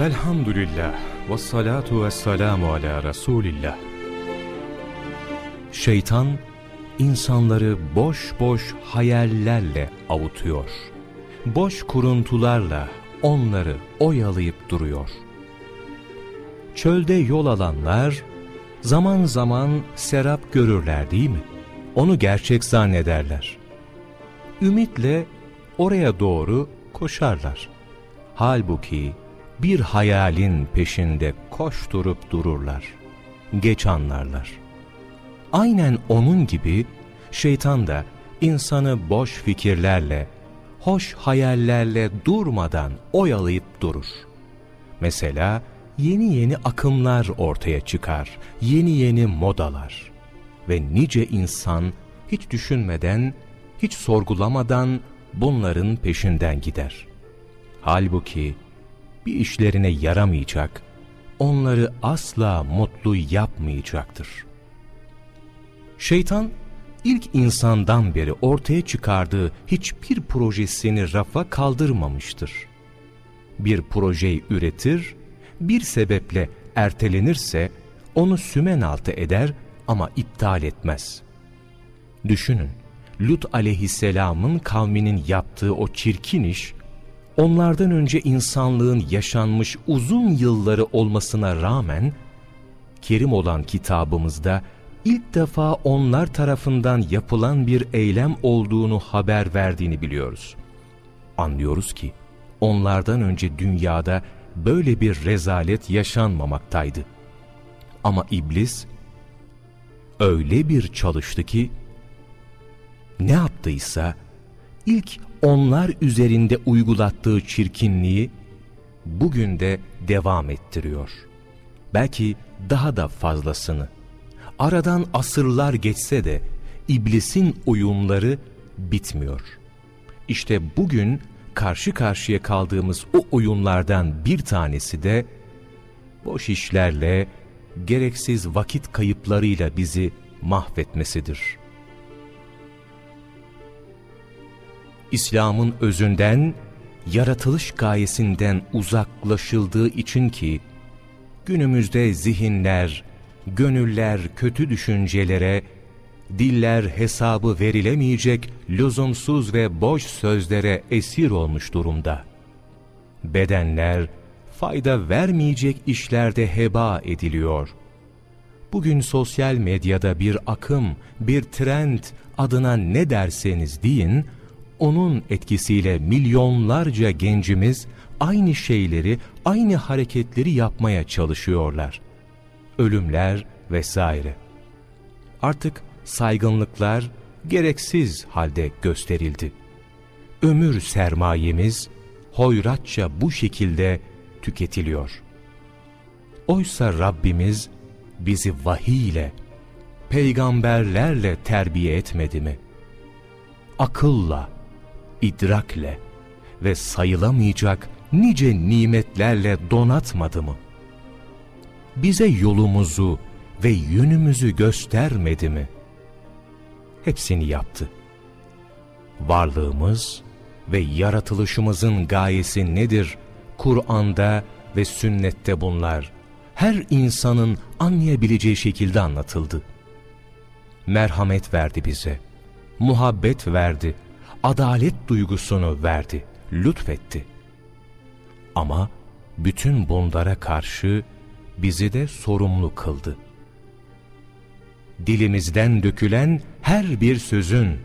Velhamdülillah ve salatu ve selamu ala Resulillah. Şeytan, insanları boş boş hayallerle avutuyor. Boş kuruntularla onları oyalayıp duruyor. Çölde yol alanlar, zaman zaman serap görürler değil mi? Onu gerçek zannederler. Ümitle oraya doğru koşarlar. Halbuki bir hayalin peşinde koşturup dururlar. Geç anlarlar. Aynen onun gibi şeytan da insanı boş fikirlerle, hoş hayallerle durmadan oyalayıp durur. Mesela yeni yeni akımlar ortaya çıkar, yeni yeni modalar ve nice insan hiç düşünmeden, hiç sorgulamadan bunların peşinden gider. Halbuki bir işlerine yaramayacak, onları asla mutlu yapmayacaktır. Şeytan, ilk insandan beri ortaya çıkardığı hiçbir projesini rafa kaldırmamıştır. Bir projeyi üretir, bir sebeple ertelenirse onu sümen altı eder ama iptal etmez. Düşünün, Lut aleyhisselamın kavminin yaptığı o çirkin iş, onlardan önce insanlığın yaşanmış uzun yılları olmasına rağmen, kerim olan kitabımızda ilk defa onlar tarafından yapılan bir eylem olduğunu haber verdiğini biliyoruz. Anlıyoruz ki, onlardan önce dünyada böyle bir rezalet yaşanmamaktaydı. Ama iblis öyle bir çalıştı ki, ne yaptıysa ilk onlar üzerinde uygulattığı çirkinliği bugün de devam ettiriyor. Belki daha da fazlasını. Aradan asırlar geçse de iblisin oyunları bitmiyor. İşte bugün karşı karşıya kaldığımız o oyunlardan bir tanesi de boş işlerle, gereksiz vakit kayıplarıyla bizi mahvetmesidir.'' İslam'ın özünden, yaratılış gayesinden uzaklaşıldığı için ki, günümüzde zihinler, gönüller kötü düşüncelere, diller hesabı verilemeyecek lüzumsuz ve boş sözlere esir olmuş durumda. Bedenler, fayda vermeyecek işlerde heba ediliyor. Bugün sosyal medyada bir akım, bir trend adına ne derseniz deyin, onun etkisiyle milyonlarca gencimiz aynı şeyleri, aynı hareketleri yapmaya çalışıyorlar. Ölümler vesaire. Artık saygınlıklar gereksiz halde gösterildi. Ömür sermayemiz hoyratça bu şekilde tüketiliyor. Oysa Rabbimiz bizi vahiy ile, peygamberlerle terbiye etmedi mi? Akılla, idrakle ve sayılamayacak nice nimetlerle donatmadı mı? Bize yolumuzu ve yönümüzü göstermedi mi? Hepsini yaptı. Varlığımız ve yaratılışımızın gayesi nedir? Kur'an'da ve sünnette bunlar her insanın anlayabileceği şekilde anlatıldı. Merhamet verdi bize, muhabbet verdi, adalet duygusunu verdi, lütfetti. Ama bütün bunlara karşı bizi de sorumlu kıldı. Dilimizden dökülen her bir sözün,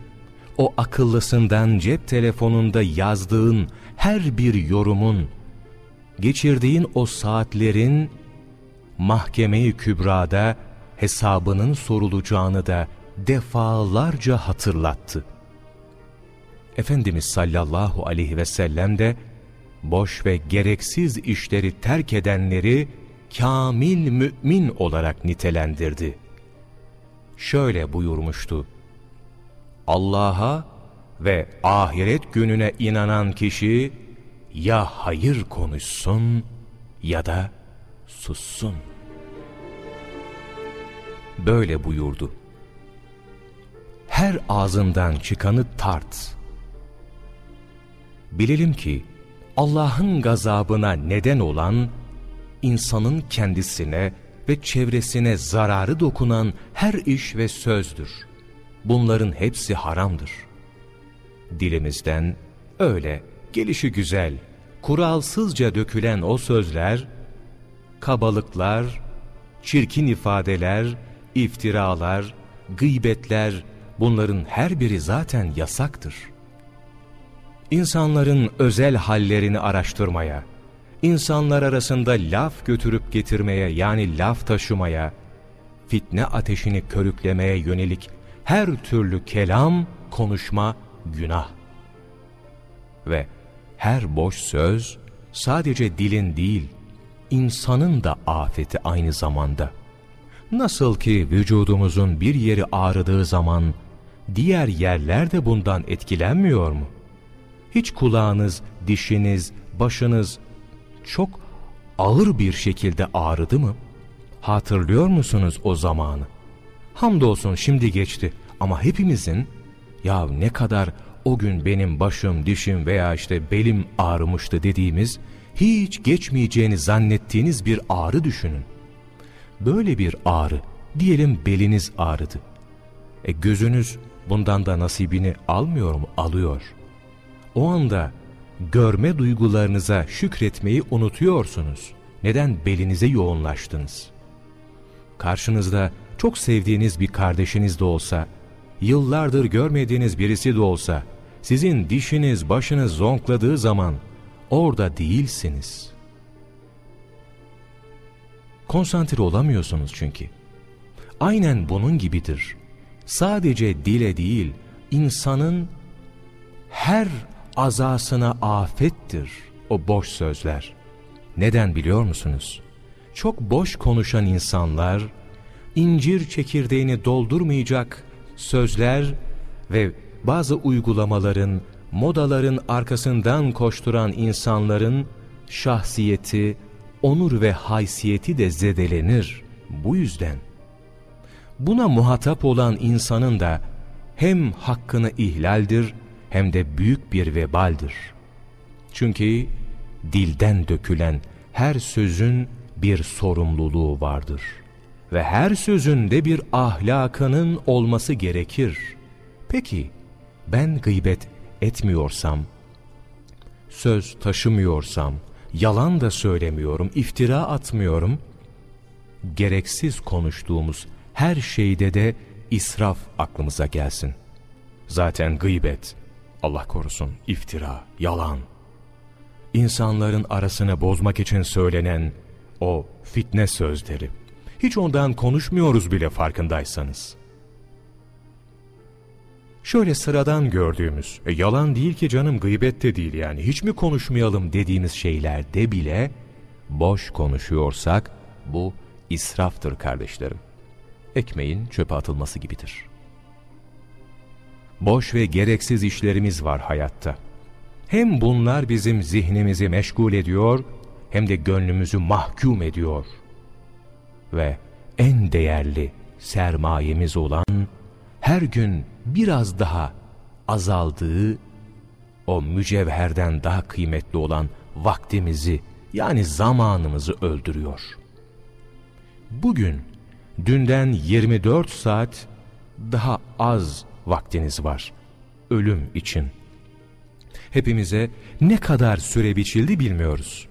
o akıllısından cep telefonunda yazdığın her bir yorumun, geçirdiğin o saatlerin mahkeme-i kübrada hesabının sorulacağını da defalarca hatırlattı. Efendimiz sallallahu aleyhi ve sellem de boş ve gereksiz işleri terk edenleri kamil mümin olarak nitelendirdi. Şöyle buyurmuştu. Allah'a ve ahiret gününe inanan kişi ya hayır konuşsun ya da sussun. Böyle buyurdu. Her ağzından çıkanı tart Bilelim ki Allah'ın gazabına neden olan insanın kendisine ve çevresine zararı dokunan her iş ve sözdür. Bunların hepsi haramdır. Dilimizden öyle gelişi güzel, kuralsızca dökülen o sözler, kabalıklar, çirkin ifadeler, iftiralar, gıybetler, bunların her biri zaten yasaktır. İnsanların özel hallerini araştırmaya, insanlar arasında laf götürüp getirmeye yani laf taşımaya, fitne ateşini körüklemeye yönelik her türlü kelam, konuşma günah. Ve her boş söz sadece dilin değil, insanın da afeti aynı zamanda. Nasıl ki vücudumuzun bir yeri ağrıdığı zaman diğer yerler de bundan etkilenmiyor mu? Hiç kulağınız, dişiniz, başınız çok ağır bir şekilde ağrıdı mı? Hatırlıyor musunuz o zamanı? Hamdolsun şimdi geçti ama hepimizin ya ne kadar o gün benim başım, dişim veya işte belim ağrımıştı dediğimiz hiç geçmeyeceğini zannettiğiniz bir ağrı düşünün. Böyle bir ağrı, diyelim beliniz ağrıdı. E gözünüz bundan da nasibini almıyor mu? Alıyor. O anda görme duygularınıza şükretmeyi unutuyorsunuz. Neden belinize yoğunlaştınız? Karşınızda çok sevdiğiniz bir kardeşiniz de olsa, yıllardır görmediğiniz birisi de olsa, sizin dişiniz başınız zonkladığı zaman orada değilsiniz. Konsantre olamıyorsunuz çünkü. Aynen bunun gibidir. Sadece dile değil, insanın her azasına afettir o boş sözler. Neden biliyor musunuz? Çok boş konuşan insanlar, incir çekirdeğini doldurmayacak sözler ve bazı uygulamaların, modaların arkasından koşturan insanların şahsiyeti, onur ve haysiyeti de zedelenir. Bu yüzden buna muhatap olan insanın da hem hakkını ihlaldir hem de büyük bir vebaldir. Çünkü dilden dökülen her sözün bir sorumluluğu vardır. Ve her sözünde bir ahlakının olması gerekir. Peki ben gıybet etmiyorsam, söz taşımıyorsam, yalan da söylemiyorum, iftira atmıyorum, gereksiz konuştuğumuz her şeyde de israf aklımıza gelsin. Zaten gıybet, Allah korusun, iftira, yalan. İnsanların arasını bozmak için söylenen o fitne sözleri. Hiç ondan konuşmuyoruz bile farkındaysanız. Şöyle sıradan gördüğümüz, e, yalan değil ki canım gıybet de değil yani hiç mi konuşmayalım dediğimiz şeylerde bile boş konuşuyorsak bu israftır kardeşlerim. Ekmeğin çöpe atılması gibidir. Boş ve gereksiz işlerimiz var hayatta. Hem bunlar bizim zihnimizi meşgul ediyor hem de gönlümüzü mahkum ediyor. Ve en değerli sermayemiz olan her gün biraz daha azaldığı o mücevherden daha kıymetli olan vaktimizi yani zamanımızı öldürüyor. Bugün dünden 24 saat daha az vaktiniz var ölüm için. Hepimize ne kadar süre biçildi bilmiyoruz.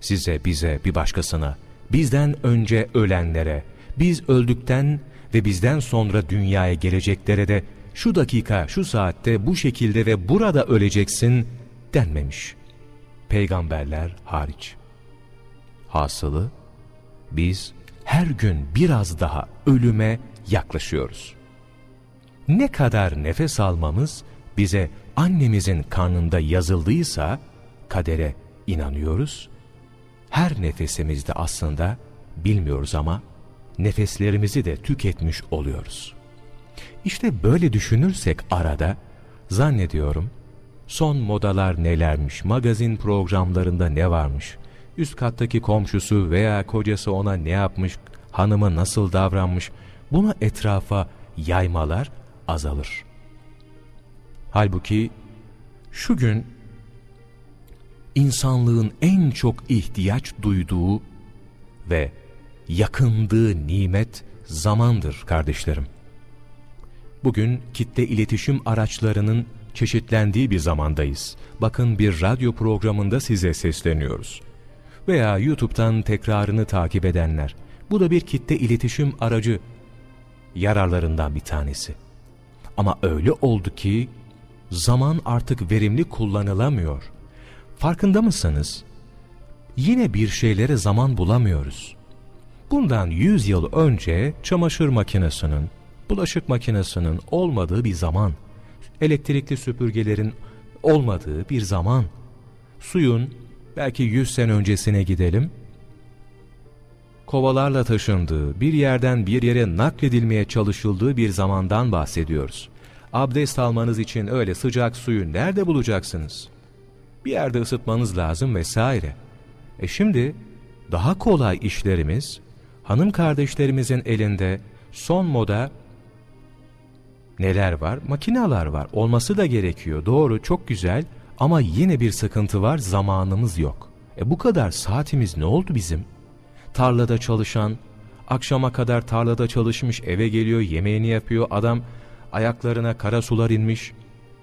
Size, bize, bir başkasına, bizden önce ölenlere, biz öldükten ve bizden sonra dünyaya geleceklere de şu dakika, şu saatte, bu şekilde ve burada öleceksin denmemiş. Peygamberler hariç. Hasılı biz her gün biraz daha ölüme yaklaşıyoruz. Ne kadar nefes almamız bize annemizin karnında yazıldıysa kadere inanıyoruz. Her nefesimizde aslında bilmiyoruz ama nefeslerimizi de tüketmiş oluyoruz. İşte böyle düşünürsek arada zannediyorum son modalar nelermiş, magazin programlarında ne varmış, üst kattaki komşusu veya kocası ona ne yapmış, hanımı nasıl davranmış, buna etrafa yaymalar azalır. Halbuki şu gün insanlığın en çok ihtiyaç duyduğu ve yakındığı nimet zamandır kardeşlerim. Bugün kitle iletişim araçlarının çeşitlendiği bir zamandayız. Bakın bir radyo programında size sesleniyoruz. Veya YouTube'dan tekrarını takip edenler. Bu da bir kitle iletişim aracı yararlarından bir tanesi. Ama öyle oldu ki zaman artık verimli kullanılamıyor. Farkında mısınız? Yine bir şeylere zaman bulamıyoruz. Bundan 100 yıl önce çamaşır makinesinin, bulaşık makinesinin olmadığı bir zaman, elektrikli süpürgelerin olmadığı bir zaman, suyun belki 100 sene öncesine gidelim, kovalarla taşındığı, bir yerden bir yere nakledilmeye çalışıldığı bir zamandan bahsediyoruz. Abdest almanız için öyle sıcak suyu nerede bulacaksınız? Bir yerde ısıtmanız lazım vesaire. E şimdi daha kolay işlerimiz hanım kardeşlerimizin elinde son moda neler var? Makineler var. Olması da gerekiyor. Doğru, çok güzel ama yine bir sıkıntı var. Zamanımız yok. E bu kadar saatimiz ne oldu bizim? Tarlada çalışan, akşama kadar tarlada çalışmış, eve geliyor, yemeğini yapıyor. Adam ayaklarına kara sular inmiş.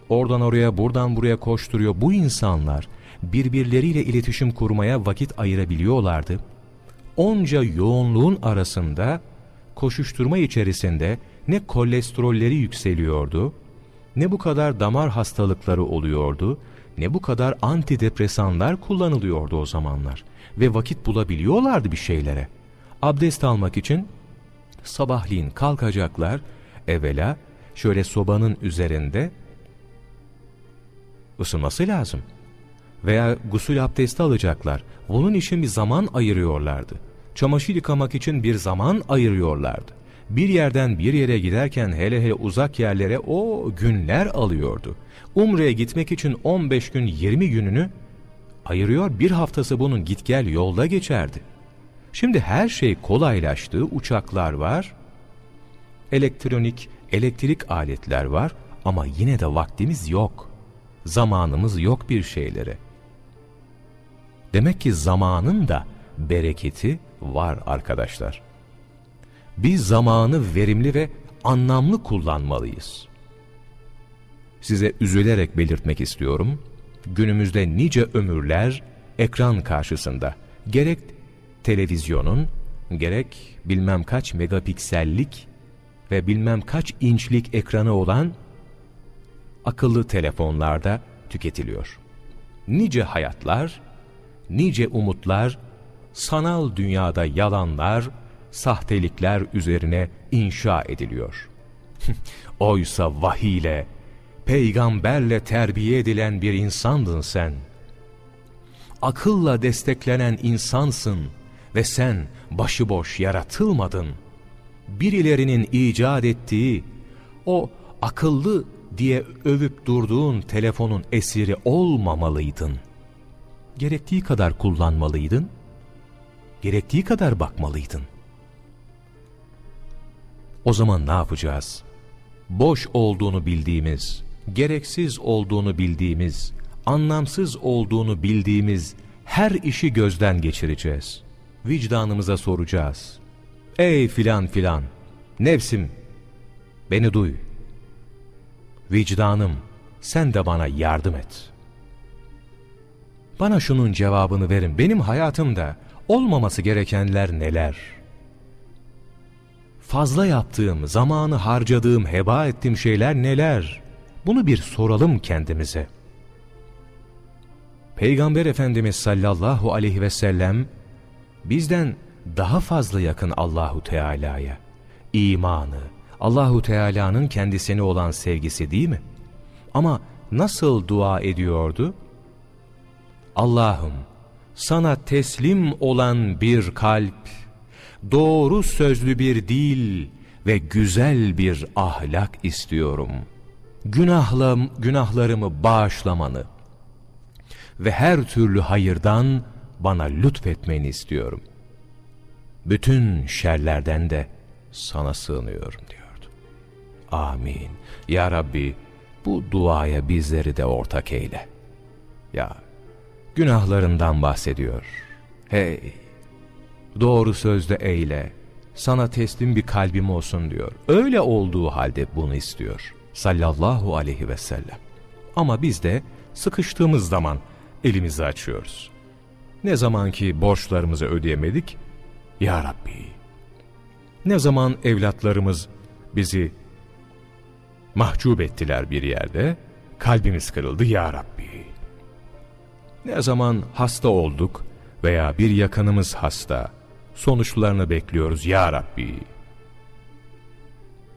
Oradan oraya, buradan buraya koşturuyor. Bu insanlar birbirleriyle iletişim kurmaya vakit ayırabiliyorlardı. Onca yoğunluğun arasında koşuşturma içerisinde ne kolesterolleri yükseliyordu, ne bu kadar damar hastalıkları oluyordu, ne bu kadar antidepresanlar kullanılıyordu o zamanlar. Ve vakit bulabiliyorlardı bir şeylere. Abdest almak için sabahleyin kalkacaklar, evvela şöyle sobanın üzerinde ısınması lazım. Veya gusül abdesti alacaklar. Bunun için bir zaman ayırıyorlardı. Çamaşır yıkamak için bir zaman ayırıyorlardı. Bir yerden bir yere giderken hele hele uzak yerlere o günler alıyordu. Umre'ye gitmek için 15 gün 20 gününü ayırıyor, bir haftası bunun git gel yolda geçerdi. Şimdi her şey kolaylaştı, uçaklar var, elektronik, elektrik aletler var ama yine de vaktimiz yok. Zamanımız yok bir şeylere. Demek ki zamanın da bereketi var arkadaşlar. Biz zamanı verimli ve anlamlı kullanmalıyız. Size üzülerek belirtmek istiyorum. Günümüzde nice ömürler ekran karşısında. Gerek televizyonun, gerek bilmem kaç megapiksellik ve bilmem kaç inçlik ekranı olan akıllı telefonlarda tüketiliyor. Nice hayatlar, nice umutlar, sanal dünyada yalanlar, sahtelikler üzerine inşa ediliyor. Oysa vahiyle, peygamberle terbiye edilen bir insandın sen. Akılla desteklenen insansın ve sen başıboş yaratılmadın. Birilerinin icat ettiği o akıllı diye övüp durduğun telefonun esiri olmamalıydın. Gerektiği kadar kullanmalıydın, gerektiği kadar bakmalıydın. O zaman ne yapacağız? Boş olduğunu bildiğimiz, gereksiz olduğunu bildiğimiz, anlamsız olduğunu bildiğimiz her işi gözden geçireceğiz. Vicdanımıza soracağız. Ey filan filan, nefsim, beni duy. Vicdanım, sen de bana yardım et. Bana şunun cevabını verin. Benim hayatımda olmaması gerekenler neler? Fazla yaptığım, zamanı harcadığım, heba ettiğim şeyler neler? Bunu bir soralım kendimize. Peygamber Efendimiz sallallahu aleyhi ve sellem bizden daha fazla yakın Allahu Teala'ya. İmanı, Allahu Teala'nın kendisine olan sevgisi değil mi? Ama nasıl dua ediyordu? Allah'ım sana teslim olan bir kalp, doğru sözlü bir dil ve güzel bir ahlak istiyorum. Günahlam, günahlarımı bağışlamanı ve her türlü hayırdan bana lütfetmeni istiyorum. Bütün şerlerden de sana sığınıyorum diyordu. Amin. Ya Rabbi bu duaya bizleri de ortak eyle. Ya günahlarından bahsediyor. Hey! Doğru sözde eyle, sana teslim bir kalbim olsun diyor. Öyle olduğu halde bunu istiyor. Sallallahu aleyhi ve sellem. Ama biz de sıkıştığımız zaman elimizi açıyoruz. Ne zaman ki borçlarımızı ödeyemedik, Ya Rabbi. Ne zaman evlatlarımız bizi mahcup ettiler bir yerde, kalbimiz kırıldı Ya Rabbi. Ne zaman hasta olduk veya bir yakınımız hasta, sonuçlarını bekliyoruz Ya Rabbi.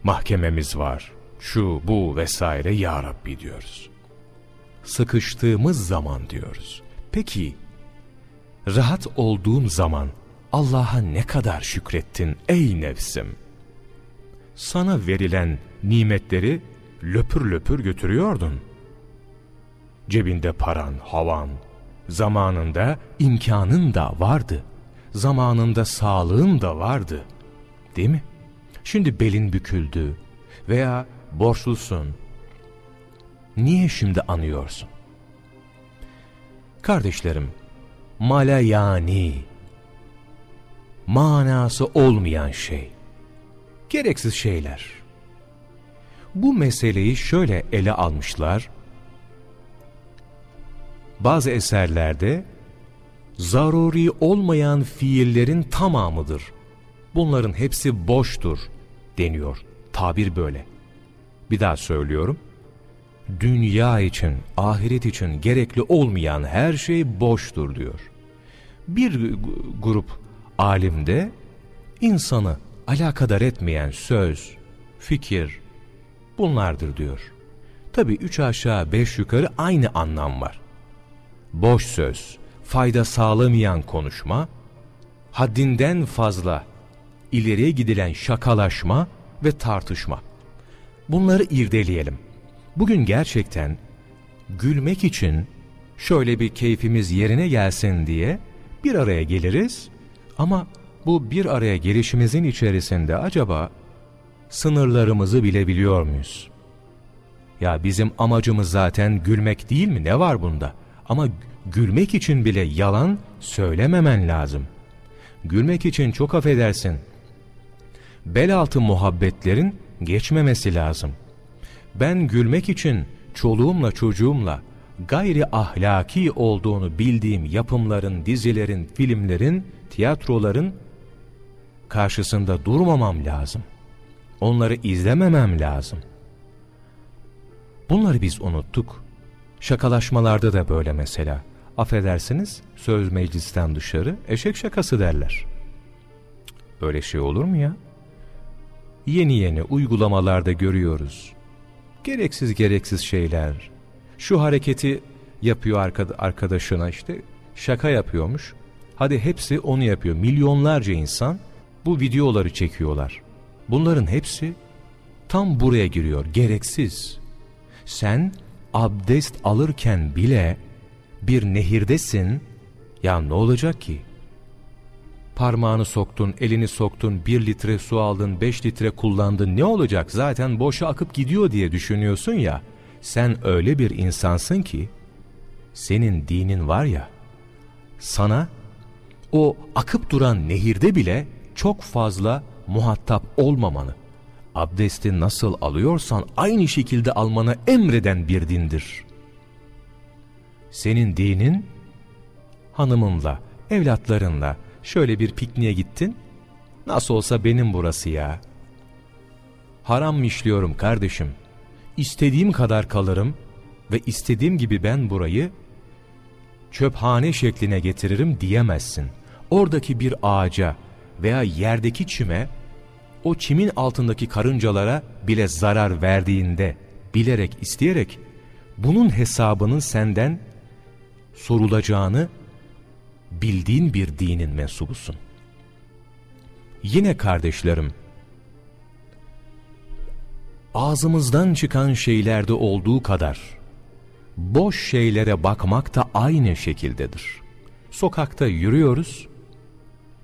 Mahkememiz var, şu bu vesaire Ya Rabbi diyoruz. Sıkıştığımız zaman diyoruz. Peki, rahat olduğum zaman Allah'a ne kadar şükrettin ey nefsim? Sana verilen nimetleri löpür löpür götürüyordun. Cebinde paran, havan, zamanında imkanın da vardı. Zamanında sağlığın da vardı. Değil mi? Şimdi belin büküldü veya borçlusun. Niye şimdi anıyorsun? Kardeşlerim, mala yani, manası olmayan şey, gereksiz şeyler. Bu meseleyi şöyle ele almışlar, bazı eserlerde zaruri olmayan fiillerin tamamıdır. Bunların hepsi boştur deniyor. Tabir böyle. Bir daha söylüyorum. Dünya için, ahiret için gerekli olmayan her şey boştur diyor. Bir grup alimde insanı alakadar etmeyen söz, fikir bunlardır diyor. Tabi üç aşağı beş yukarı aynı anlam var boş söz, fayda sağlamayan konuşma, haddinden fazla ileriye gidilen şakalaşma ve tartışma. Bunları irdeleyelim. Bugün gerçekten gülmek için şöyle bir keyfimiz yerine gelsin diye bir araya geliriz ama bu bir araya gelişimizin içerisinde acaba sınırlarımızı bilebiliyor muyuz? Ya bizim amacımız zaten gülmek değil mi? Ne var bunda? Ama gülmek için bile yalan söylememen lazım. Gülmek için çok affedersin. Bel altı muhabbetlerin geçmemesi lazım. Ben gülmek için çoluğumla çocuğumla gayri ahlaki olduğunu bildiğim yapımların, dizilerin, filmlerin, tiyatroların karşısında durmamam lazım. Onları izlememem lazım. Bunları biz unuttuk. Şakalaşmalarda da böyle mesela. Affedersiniz söz meclisten dışarı eşek şakası derler. Öyle şey olur mu ya? Yeni yeni uygulamalarda görüyoruz. Gereksiz gereksiz şeyler. Şu hareketi yapıyor arkadaşına işte şaka yapıyormuş. Hadi hepsi onu yapıyor. Milyonlarca insan bu videoları çekiyorlar. Bunların hepsi tam buraya giriyor. Gereksiz. Sen abdest alırken bile bir nehirdesin, ya ne olacak ki? Parmağını soktun, elini soktun, bir litre su aldın, beş litre kullandın, ne olacak? Zaten boşa akıp gidiyor diye düşünüyorsun ya, sen öyle bir insansın ki, senin dinin var ya, sana o akıp duran nehirde bile çok fazla muhatap olmamanı, abdesti nasıl alıyorsan aynı şekilde almanı emreden bir dindir. Senin dinin hanımınla, evlatlarınla şöyle bir pikniğe gittin, nasıl olsa benim burası ya. Haram işliyorum kardeşim? İstediğim kadar kalırım ve istediğim gibi ben burayı çöphane şekline getiririm diyemezsin. Oradaki bir ağaca veya yerdeki çime o çimin altındaki karıncalara bile zarar verdiğinde bilerek isteyerek bunun hesabının senden sorulacağını bildiğin bir dinin mensubusun. Yine kardeşlerim, ağzımızdan çıkan şeylerde olduğu kadar boş şeylere bakmak da aynı şekildedir. Sokakta yürüyoruz,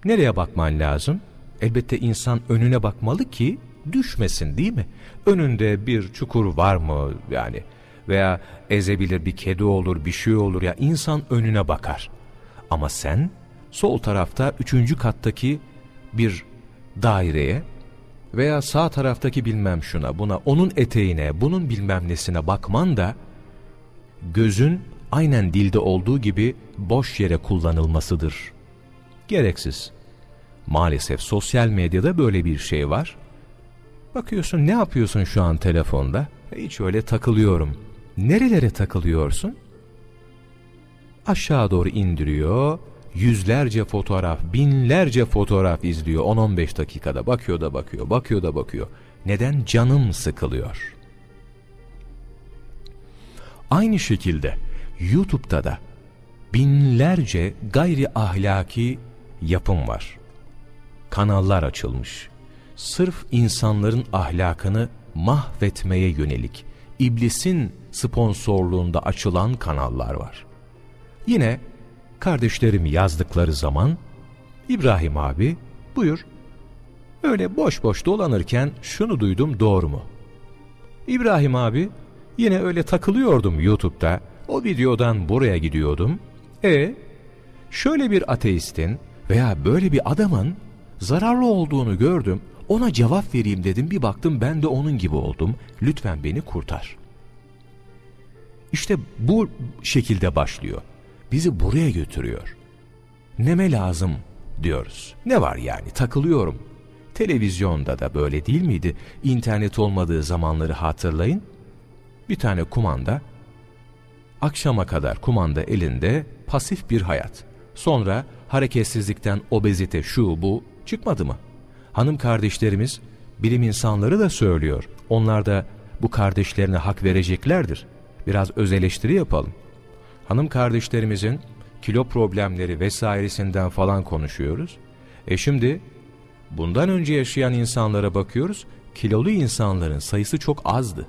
nereye bakman lazım? Elbette insan önüne bakmalı ki düşmesin değil mi? Önünde bir çukur var mı yani veya ezebilir bir kedi olur, bir şey olur ya insan önüne bakar. Ama sen sol tarafta üçüncü kattaki bir daireye veya sağ taraftaki bilmem şuna buna onun eteğine bunun bilmem nesine bakman da gözün aynen dilde olduğu gibi boş yere kullanılmasıdır. Gereksiz. Maalesef sosyal medyada böyle bir şey var. Bakıyorsun ne yapıyorsun şu an telefonda? Hiç öyle takılıyorum. Nerelere takılıyorsun? Aşağı doğru indiriyor, yüzlerce fotoğraf, binlerce fotoğraf izliyor 10-15 dakikada. Bakıyor da bakıyor, bakıyor da bakıyor. Neden? Canım sıkılıyor. Aynı şekilde YouTube'da da binlerce gayri ahlaki yapım var. Kanallar açılmış. Sırf insanların ahlakını mahvetmeye yönelik iblisin sponsorluğunda açılan kanallar var. Yine kardeşlerim yazdıkları zaman İbrahim abi buyur öyle boş boş dolanırken şunu duydum doğru mu? İbrahim abi yine öyle takılıyordum YouTube'da o videodan buraya gidiyordum. E şöyle bir ateistin veya böyle bir adamın zararlı olduğunu gördüm. Ona cevap vereyim dedim bir baktım ben de onun gibi oldum. Lütfen beni kurtar. İşte bu şekilde başlıyor. Bizi buraya götürüyor. Neme lazım diyoruz. Ne var yani takılıyorum. Televizyonda da böyle değil miydi? İnternet olmadığı zamanları hatırlayın. Bir tane kumanda Akşama kadar kumanda elinde pasif bir hayat. Sonra hareketsizlikten obezite şu bu çıkmadı mı? Hanım kardeşlerimiz bilim insanları da söylüyor. Onlar da bu kardeşlerine hak vereceklerdir. Biraz öz eleştiri yapalım. Hanım kardeşlerimizin kilo problemleri vesairesinden falan konuşuyoruz. E şimdi bundan önce yaşayan insanlara bakıyoruz. Kilolu insanların sayısı çok azdı.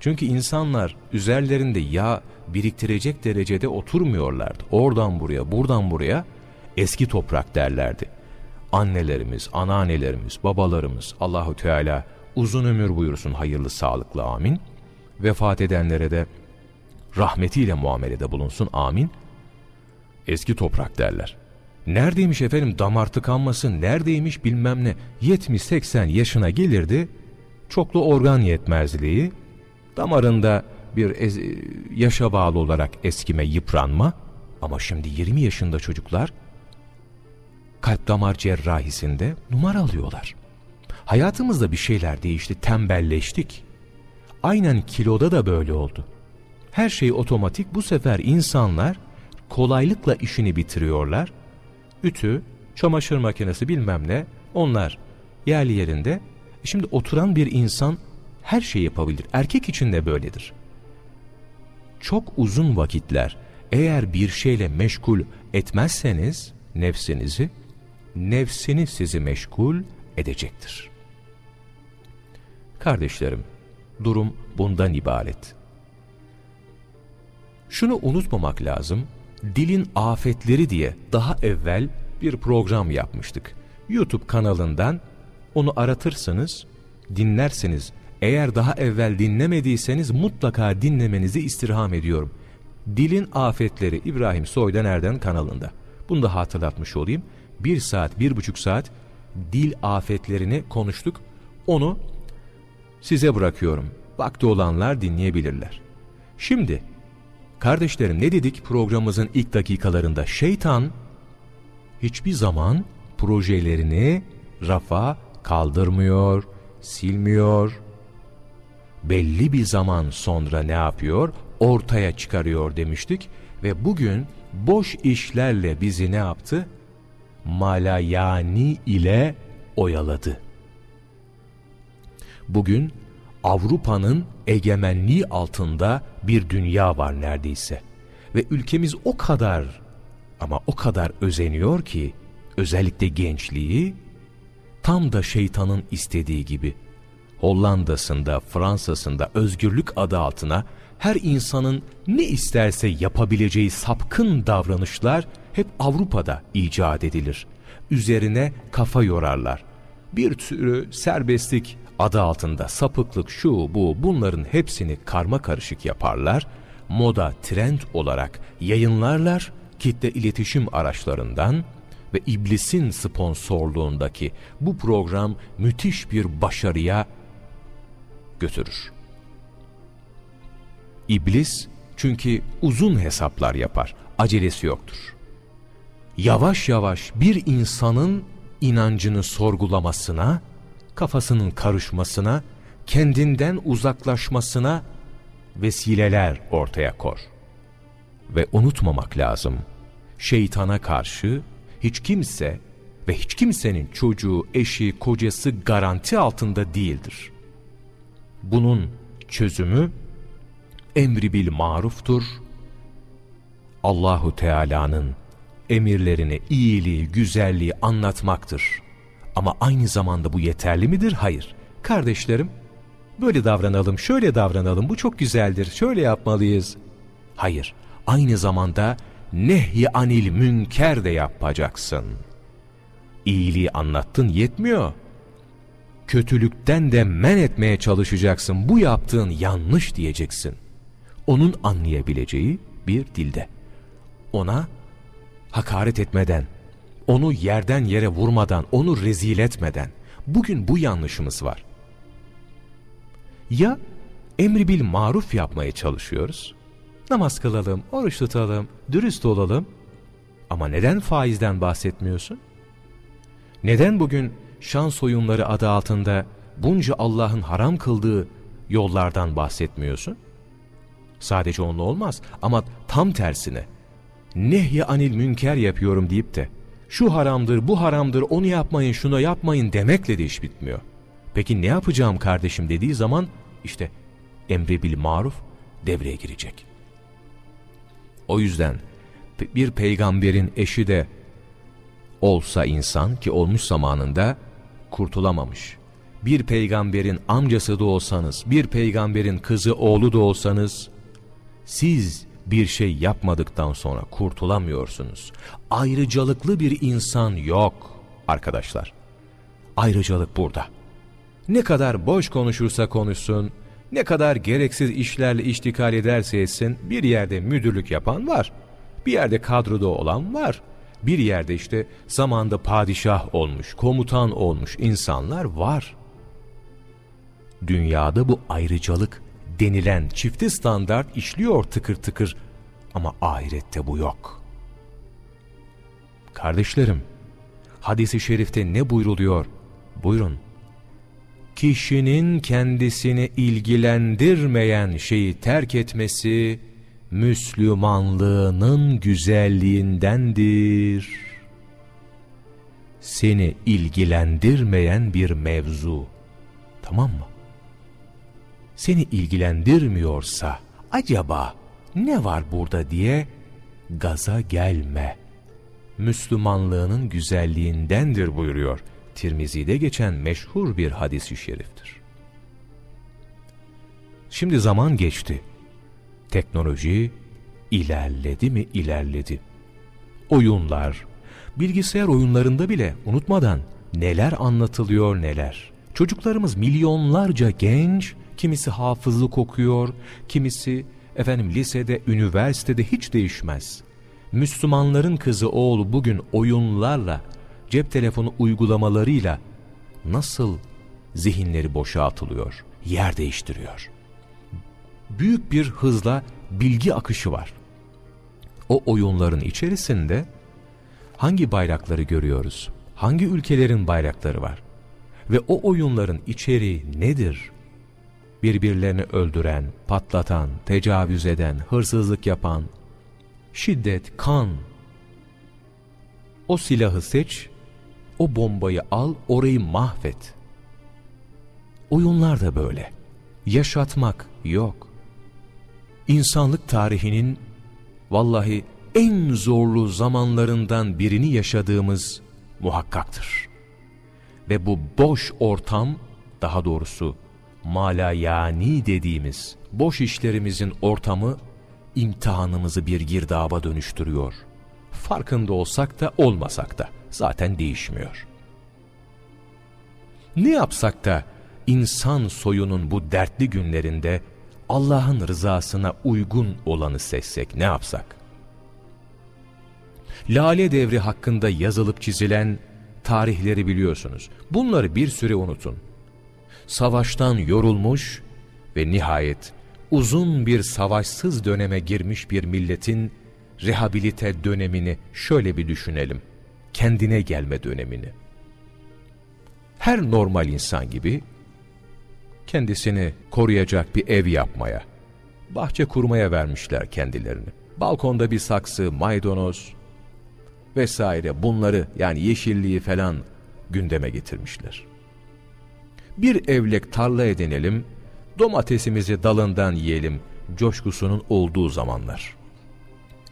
Çünkü insanlar üzerlerinde yağ biriktirecek derecede oturmuyorlardı. Oradan buraya, buradan buraya eski toprak derlerdi. Annelerimiz, ananelerimiz, babalarımız Allahu Teala uzun ömür buyursun hayırlı sağlıklı amin. Vefat edenlere de rahmetiyle muamelede bulunsun amin. Eski toprak derler. Neredeymiş efendim damar tıkanması, neredeymiş bilmem ne. 70-80 yaşına gelirdi, çoklu organ yetmezliği, damarında bir yaşa bağlı olarak eskime, yıpranma ama şimdi 20 yaşında çocuklar kalp damar cerrahisinde numara alıyorlar. Hayatımızda bir şeyler değişti, tembelleştik. Aynen kiloda da böyle oldu. Her şey otomatik bu sefer insanlar kolaylıkla işini bitiriyorlar. Ütü, çamaşır makinesi bilmem ne onlar yerli yerinde. E şimdi oturan bir insan her şeyi yapabilir. Erkek için de böyledir çok uzun vakitler eğer bir şeyle meşgul etmezseniz nefsinizi, nefsini sizi meşgul edecektir. Kardeşlerim, durum bundan ibaret. Şunu unutmamak lazım, dilin afetleri diye daha evvel bir program yapmıştık. YouTube kanalından onu aratırsınız, dinlerseniz eğer daha evvel dinlemediyseniz mutlaka dinlemenizi istirham ediyorum. Dilin Afetleri İbrahim Soydan Erden kanalında. Bunu da hatırlatmış olayım. Bir saat, bir buçuk saat dil afetlerini konuştuk. Onu size bırakıyorum. Vakti olanlar dinleyebilirler. Şimdi kardeşlerim ne dedik programımızın ilk dakikalarında? Şeytan hiçbir zaman projelerini rafa kaldırmıyor, silmiyor, belli bir zaman sonra ne yapıyor? Ortaya çıkarıyor demiştik ve bugün boş işlerle bizi ne yaptı? Malayani ile oyaladı. Bugün Avrupa'nın egemenliği altında bir dünya var neredeyse. Ve ülkemiz o kadar ama o kadar özeniyor ki özellikle gençliği tam da şeytanın istediği gibi Hollanda'sında, Fransa'sında özgürlük adı altına her insanın ne isterse yapabileceği sapkın davranışlar hep Avrupa'da icat edilir. Üzerine kafa yorarlar. Bir türü serbestlik adı altında sapıklık şu bu bunların hepsini karma karışık yaparlar. Moda trend olarak yayınlarlar kitle iletişim araçlarından ve iblisin sponsorluğundaki bu program müthiş bir başarıya götürür. İblis çünkü uzun hesaplar yapar, acelesi yoktur. Yavaş yavaş bir insanın inancını sorgulamasına, kafasının karışmasına, kendinden uzaklaşmasına vesileler ortaya kor. Ve unutmamak lazım, şeytana karşı hiç kimse ve hiç kimsenin çocuğu, eşi, kocası garanti altında değildir. Bunun çözümü emri bil maruftur. Allahu Teala'nın emirlerini, iyiliği, güzelliği anlatmaktır. Ama aynı zamanda bu yeterli midir? Hayır. Kardeşlerim, böyle davranalım, şöyle davranalım, bu çok güzeldir, şöyle yapmalıyız. Hayır, aynı zamanda nehyi anil münker de yapacaksın. İyiliği anlattın yetmiyor. Kötülükten de men etmeye çalışacaksın. Bu yaptığın yanlış diyeceksin. Onun anlayabileceği bir dilde. Ona hakaret etmeden, onu yerden yere vurmadan, onu rezil etmeden. Bugün bu yanlışımız var. Ya emri bil maruf yapmaya çalışıyoruz. Namaz kılalım, oruç tutalım, dürüst olalım. Ama neden faizden bahsetmiyorsun? Neden bugün şans oyunları adı altında bunca Allah'ın haram kıldığı yollardan bahsetmiyorsun? Sadece onunla olmaz ama tam tersine nehye anil münker yapıyorum deyip de şu haramdır, bu haramdır, onu yapmayın, şunu yapmayın demekle de iş bitmiyor. Peki ne yapacağım kardeşim dediği zaman işte emri bil maruf devreye girecek. O yüzden bir peygamberin eşi de olsa insan ki olmuş zamanında kurtulamamış. Bir peygamberin amcası da olsanız, bir peygamberin kızı oğlu da olsanız, siz bir şey yapmadıktan sonra kurtulamıyorsunuz. Ayrıcalıklı bir insan yok arkadaşlar. Ayrıcalık burada. Ne kadar boş konuşursa konuşsun, ne kadar gereksiz işlerle iştikal ederse etsin bir yerde müdürlük yapan var. Bir yerde kadroda olan var. Bir yerde işte zamanda padişah olmuş, komutan olmuş insanlar var. Dünyada bu ayrıcalık denilen çifte standart işliyor tıkır tıkır ama ahirette bu yok. Kardeşlerim, hadisi şerifte ne buyruluyor? Buyurun kişinin kendisini ilgilendirmeyen şeyi terk etmesi, Müslümanlığının güzelliğindendir. Seni ilgilendirmeyen bir mevzu. Tamam mı? Seni ilgilendirmiyorsa acaba ne var burada diye gaza gelme. Müslümanlığının güzelliğindendir buyuruyor. Tirmizi'de geçen meşhur bir hadis-i şeriftir. Şimdi zaman geçti. Teknoloji ilerledi mi ilerledi. Oyunlar, bilgisayar oyunlarında bile unutmadan neler anlatılıyor neler. Çocuklarımız milyonlarca genç, kimisi hafızlık okuyor, kimisi efendim lisede, üniversitede hiç değişmez. Müslümanların kızı oğlu bugün oyunlarla cep telefonu uygulamalarıyla nasıl zihinleri boşaltılıyor, yer değiştiriyor. Büyük bir hızla bilgi akışı var. O oyunların içerisinde hangi bayrakları görüyoruz? Hangi ülkelerin bayrakları var? Ve o oyunların içeriği nedir? Birbirlerini öldüren, patlatan, tecavüz eden, hırsızlık yapan, şiddet, kan. O silahı seç, o bombayı al, orayı mahvet. Oyunlar da böyle. Yaşatmak yok. İnsanlık tarihinin vallahi en zorlu zamanlarından birini yaşadığımız muhakkaktır. Ve bu boş ortam, daha doğrusu malayani dediğimiz boş işlerimizin ortamı imtihanımızı bir girdaba dönüştürüyor. Farkında olsak da olmasak da zaten değişmiyor. Ne yapsak da insan soyunun bu dertli günlerinde Allah'ın rızasına uygun olanı seçsek ne yapsak? Lale devri hakkında yazılıp çizilen tarihleri biliyorsunuz. Bunları bir süre unutun. Savaştan yorulmuş ve nihayet uzun bir savaşsız döneme girmiş bir milletin rehabilite dönemini şöyle bir düşünelim. Kendine gelme dönemini. Her normal insan gibi kendisini koruyacak bir ev yapmaya, bahçe kurmaya vermişler kendilerini. Balkonda bir saksı, maydanoz vesaire bunları yani yeşilliği falan gündeme getirmişler. Bir evlek tarla edinelim, domatesimizi dalından yiyelim coşkusunun olduğu zamanlar.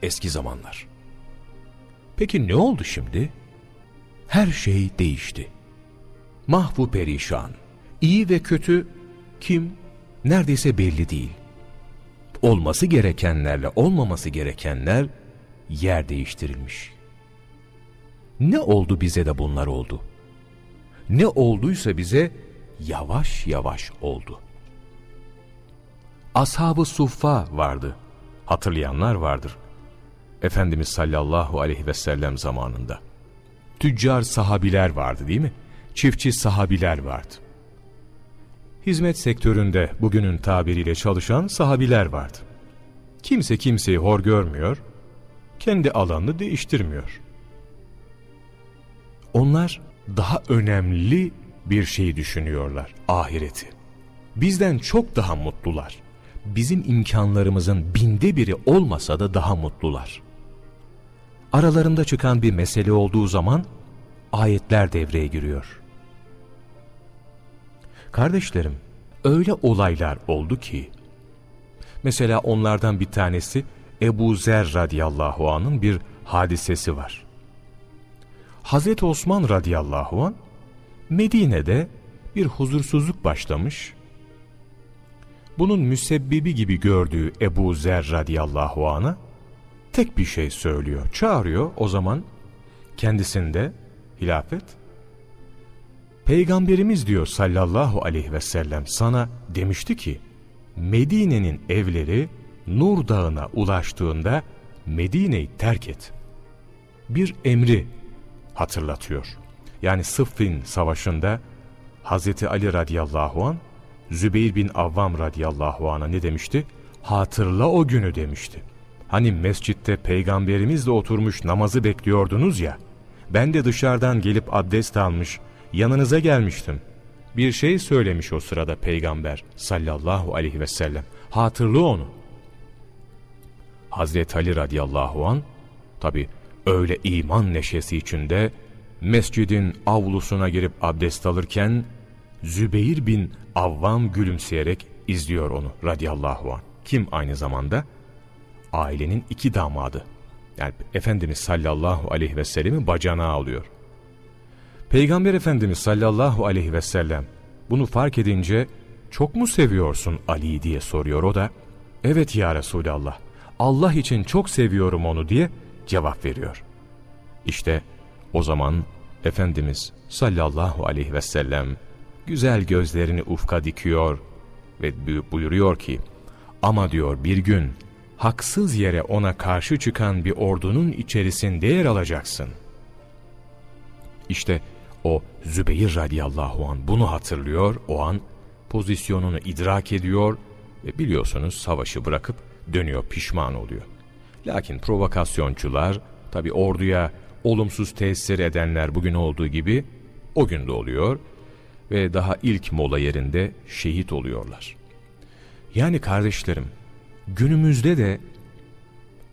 Eski zamanlar. Peki ne oldu şimdi? Her şey değişti. Mahvu perişan. İyi ve kötü kim? Neredeyse belli değil. Olması gerekenlerle olmaması gerekenler yer değiştirilmiş. Ne oldu bize de bunlar oldu? Ne olduysa bize yavaş yavaş oldu. Ashab-ı Suffa vardı. Hatırlayanlar vardır. Efendimiz sallallahu aleyhi ve sellem zamanında. Tüccar sahabiler vardı değil mi? Çiftçi sahabiler vardı. Hizmet sektöründe bugünün tabiriyle çalışan sahabiler vardı. Kimse kimseyi hor görmüyor, kendi alanını değiştirmiyor. Onlar daha önemli bir şey düşünüyorlar, ahireti. Bizden çok daha mutlular. Bizim imkanlarımızın binde biri olmasa da daha mutlular. Aralarında çıkan bir mesele olduğu zaman ayetler devreye giriyor. Kardeşlerim, öyle olaylar oldu ki, mesela onlardan bir tanesi Ebu Zer radıyallahu anın bir hadisesi var. Hazreti Osman radıyallahu an Medine'de bir huzursuzluk başlamış. Bunun müsebbibi gibi gördüğü Ebu Zer radıyallahu an'a tek bir şey söylüyor. Çağırıyor o zaman kendisinde hilafet. Peygamberimiz diyor sallallahu aleyhi ve sellem sana demişti ki Medine'nin evleri Nur Dağı'na ulaştığında Medine'yi terk et. Bir emri hatırlatıyor. Yani Sıffin Savaşı'nda Hazreti Ali radıyallahu an Zübeyir bin Avvam radıyallahu an'a ne demişti? Hatırla o günü demişti. Hani mescitte peygamberimizle oturmuş namazı bekliyordunuz ya, ben de dışarıdan gelip abdest almış, yanınıza gelmiştim. Bir şey söylemiş o sırada peygamber sallallahu aleyhi ve sellem. Hatırlı onu. Hazreti Ali radıyallahu an tabi öyle iman neşesi içinde mescidin avlusuna girip abdest alırken Zübeyir bin Avvam gülümseyerek izliyor onu radıyallahu an. Kim aynı zamanda? Ailenin iki damadı. Yani Efendimiz sallallahu aleyhi ve sellemin bacanağı alıyor. Peygamber Efendimiz sallallahu aleyhi ve sellem bunu fark edince çok mu seviyorsun Ali'yi diye soruyor o da. Evet ya Resulallah Allah için çok seviyorum onu diye cevap veriyor. İşte o zaman Efendimiz sallallahu aleyhi ve sellem güzel gözlerini ufka dikiyor ve buyuruyor ki ama diyor bir gün haksız yere ona karşı çıkan bir ordunun içerisinde yer alacaksın. İşte o Zübeyir radiyallahu an bunu hatırlıyor, o an pozisyonunu idrak ediyor ve biliyorsunuz savaşı bırakıp dönüyor, pişman oluyor. Lakin provokasyoncular tabi orduya olumsuz tesir edenler bugün olduğu gibi o gün de oluyor ve daha ilk mola yerinde şehit oluyorlar. Yani kardeşlerim günümüzde de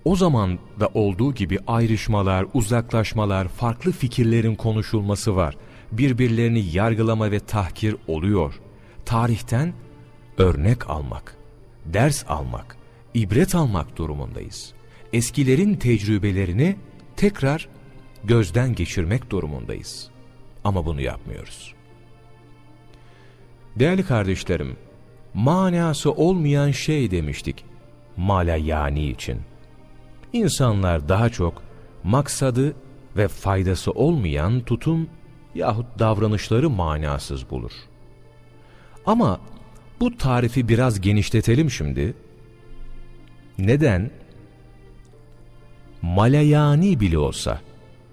o zaman da olduğu gibi ayrışmalar, uzaklaşmalar, farklı fikirlerin konuşulması var. Birbirlerini yargılama ve tahkir oluyor. Tarihten örnek almak, ders almak, ibret almak durumundayız. Eskilerin tecrübelerini tekrar gözden geçirmek durumundayız. Ama bunu yapmıyoruz. Değerli kardeşlerim, manası olmayan şey demiştik mala yani için. İnsanlar daha çok maksadı ve faydası olmayan tutum yahut davranışları manasız bulur. Ama bu tarifi biraz genişletelim şimdi. Neden? Malayani bile olsa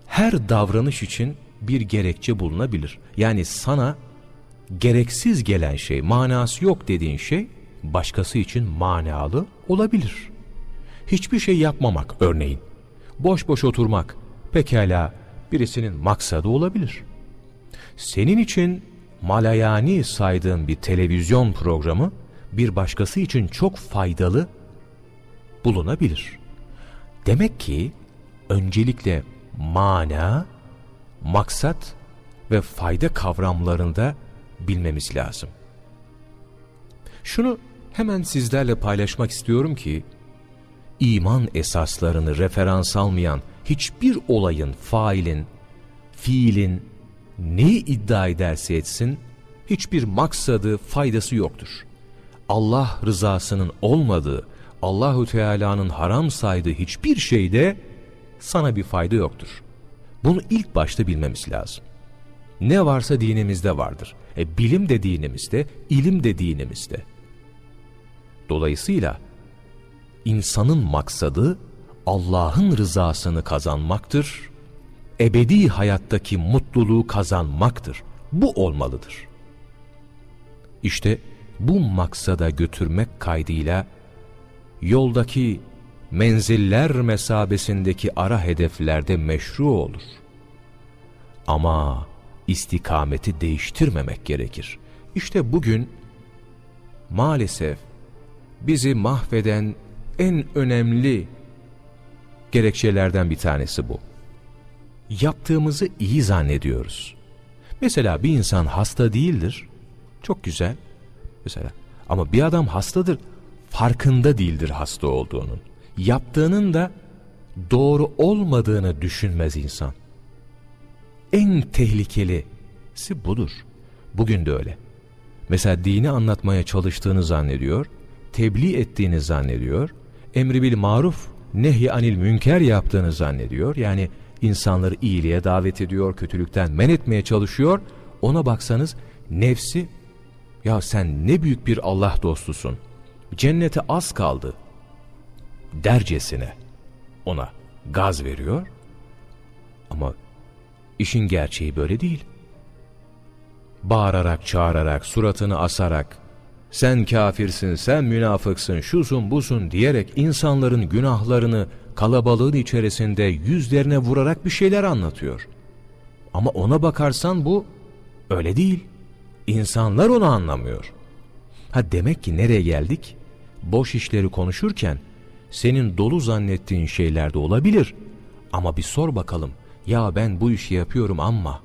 her davranış için bir gerekçe bulunabilir. Yani sana gereksiz gelen şey, manası yok dediğin şey başkası için manalı olabilir. Hiçbir şey yapmamak örneğin, boş boş oturmak pekala birisinin maksadı olabilir. Senin için malayani saydığın bir televizyon programı bir başkası için çok faydalı bulunabilir. Demek ki öncelikle mana, maksat ve fayda kavramlarında bilmemiz lazım. Şunu hemen sizlerle paylaşmak istiyorum ki, iman esaslarını referans almayan hiçbir olayın, failin, fiilin neyi iddia ederse etsin, hiçbir maksadı, faydası yoktur. Allah rızasının olmadığı, Allahu Teala'nın haram saydığı hiçbir şeyde sana bir fayda yoktur. Bunu ilk başta bilmemiz lazım. Ne varsa dinimizde vardır. E, bilim de dinimizde, ilim de dinimizde. Dolayısıyla insanın maksadı Allah'ın rızasını kazanmaktır. Ebedi hayattaki mutluluğu kazanmaktır. Bu olmalıdır. İşte bu maksada götürmek kaydıyla yoldaki menziller mesabesindeki ara hedeflerde meşru olur. Ama istikameti değiştirmemek gerekir. İşte bugün maalesef bizi mahveden en önemli gerekçelerden bir tanesi bu. Yaptığımızı iyi zannediyoruz. Mesela bir insan hasta değildir. Çok güzel. Mesela ama bir adam hastadır. Farkında değildir hasta olduğunun. Yaptığının da doğru olmadığını düşünmez insan. En tehlikelisi budur. Bugün de öyle. Mesela dini anlatmaya çalıştığını zannediyor, tebliğ ettiğini zannediyor, emri bil maruf, nehy anil münker yaptığını zannediyor. Yani insanları iyiliğe davet ediyor, kötülükten men etmeye çalışıyor. Ona baksanız nefsi, ya sen ne büyük bir Allah dostusun, cennete az kaldı dercesine ona gaz veriyor. Ama işin gerçeği böyle değil. Bağırarak, çağırarak, suratını asarak, sen kafirsin, sen münafıksın, şusun busun diyerek insanların günahlarını kalabalığın içerisinde yüzlerine vurarak bir şeyler anlatıyor. Ama ona bakarsan bu öyle değil. İnsanlar onu anlamıyor. Ha demek ki nereye geldik? Boş işleri konuşurken senin dolu zannettiğin şeyler de olabilir. Ama bir sor bakalım. Ya ben bu işi yapıyorum ama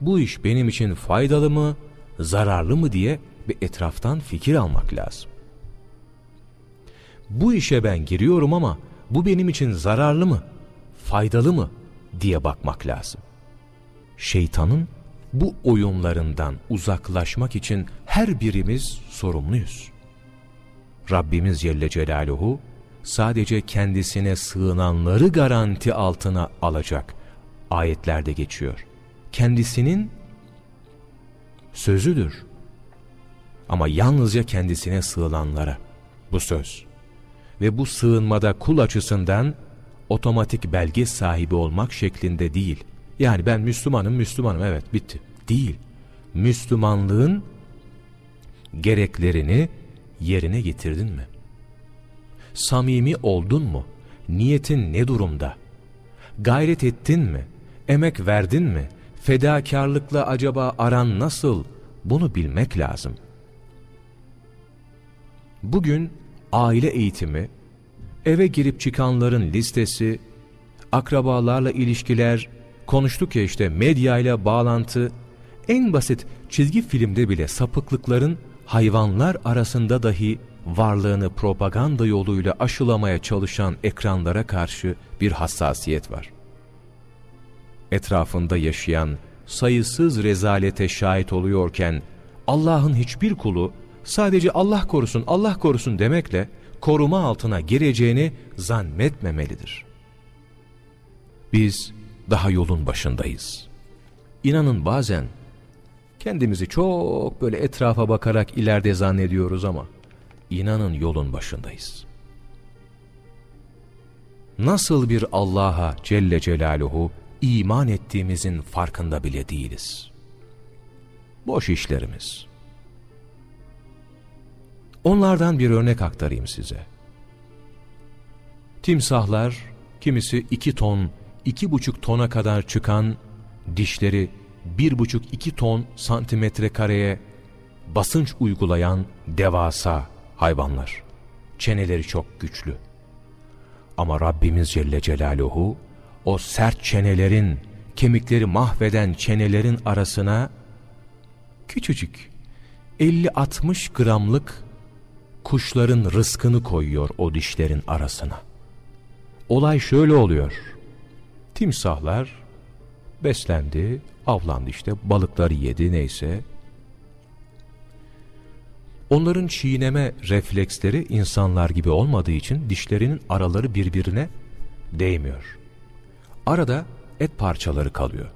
bu iş benim için faydalı mı, zararlı mı diye bir etraftan fikir almak lazım. Bu işe ben giriyorum ama bu benim için zararlı mı, faydalı mı diye bakmak lazım. Şeytanın bu oyunlarından uzaklaşmak için her birimiz sorumluyuz. Rabbimiz Celle Celaluhu sadece kendisine sığınanları garanti altına alacak ayetlerde geçiyor. Kendisinin sözüdür. Ama yalnızca kendisine sığınanlara bu söz. Ve bu sığınmada kul açısından otomatik belge sahibi olmak şeklinde değil. Yani ben Müslümanım, Müslümanım evet bitti. Değil. Müslümanlığın gereklerini yerine getirdin mi? Samimi oldun mu? Niyetin ne durumda? Gayret ettin mi? Emek verdin mi? Fedakarlıkla acaba aran nasıl? Bunu bilmek lazım. Bugün aile eğitimi, eve girip çıkanların listesi, akrabalarla ilişkiler, konuştuk ya işte medyayla bağlantı, en basit çizgi filmde bile sapıklıkların hayvanlar arasında dahi varlığını propaganda yoluyla aşılamaya çalışan ekranlara karşı bir hassasiyet var. Etrafında yaşayan sayısız rezalete şahit oluyorken Allah'ın hiçbir kulu sadece Allah korusun Allah korusun demekle koruma altına gireceğini zannetmemelidir. Biz daha yolun başındayız. İnanın bazen Kendimizi çok böyle etrafa bakarak ileride zannediyoruz ama inanın yolun başındayız. Nasıl bir Allah'a Celle Celaluhu iman ettiğimizin farkında bile değiliz. Boş işlerimiz. Onlardan bir örnek aktarayım size. Timsahlar, kimisi iki ton, iki buçuk tona kadar çıkan dişleri bir buçuk iki ton santimetre kareye basınç uygulayan devasa hayvanlar. Çeneleri çok güçlü. Ama Rabbimiz Celle Celaluhu o sert çenelerin, kemikleri mahveden çenelerin arasına küçücük 50-60 gramlık kuşların rızkını koyuyor o dişlerin arasına. Olay şöyle oluyor. Timsahlar beslendi, avlandı işte, balıkları yedi neyse. Onların çiğneme refleksleri insanlar gibi olmadığı için dişlerinin araları birbirine değmiyor. Arada et parçaları kalıyor.